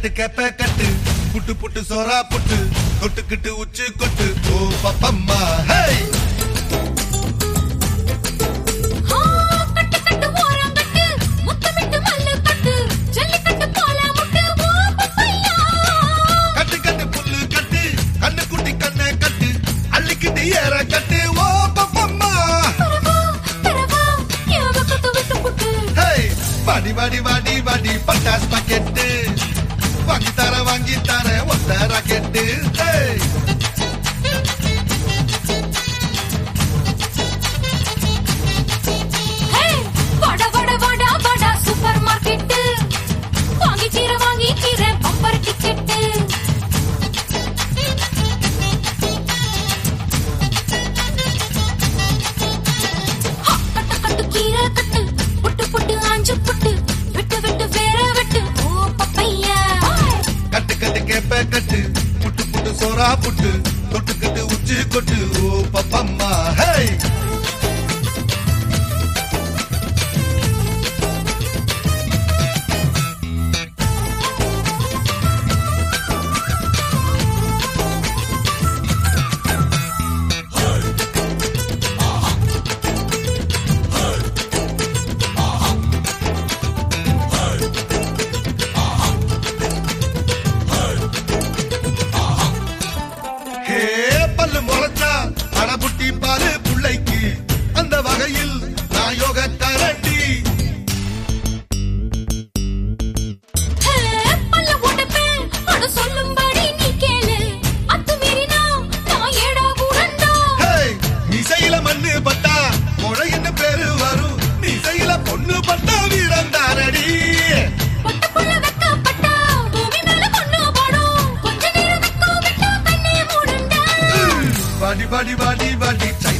கட்டு கேப்ப கட்டு. புட்டு புட்டு சோரா புட்டு. தொட்டுக்கிட்டு உச்சு கொட்டு. ஓ பப்பம்மா ஹேய்! வாடி வாடி வாடி வாடி பட்டாஸ் பக்கெட்டு. வாங்கி தர வாங்கி தர ஒத்த ராக்கெட்டு சேப்ப கட்டு புட்டு புட்டு சோறா புட்டு தொட்டுக்கிட்டு உச்சி கொட்டு ஓ பப்பம்மா ஹே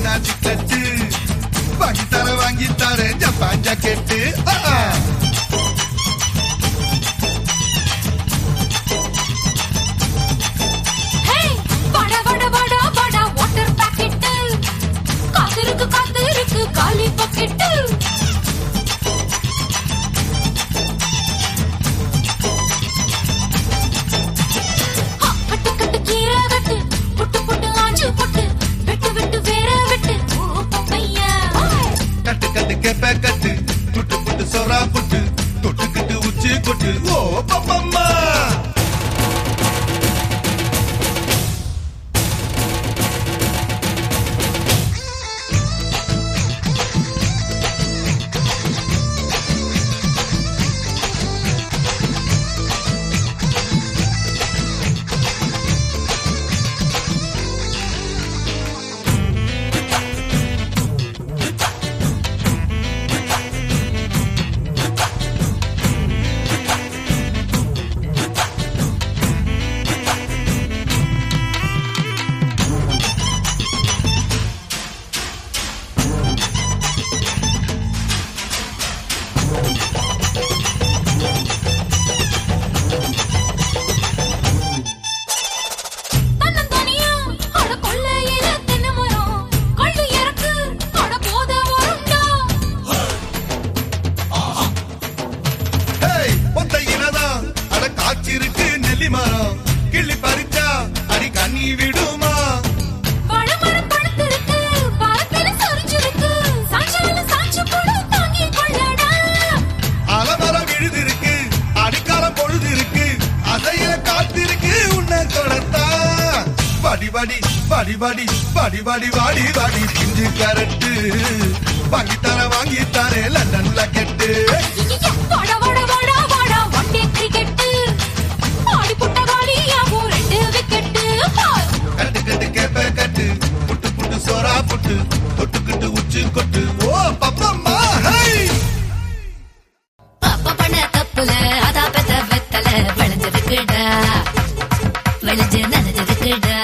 ராஜிக்கட்டு வாங்கித்தர வாங்கித்தர ஜப்பான் ஜாக்கெட்டு Ba-ba-ba-ba! நெல்லி மரம் கிள்ளி பறிச்சா அடி கண்ணி விடுமா? அலமரம் விழுதிருக்கு அடிக்காலம் பொழுது இருக்கு அதையில காத்திருக்கு உன்னை தொடத்தா படிபடி படிபடி படிபடி வாடி வாடி திஞ்சு கேரட்டு. பங்கிட்டா புல அதா பெத்த வெத்தல விளைஞ்சதுக்குடா விளைஞ்சு நனைஞ்சதுக்குடா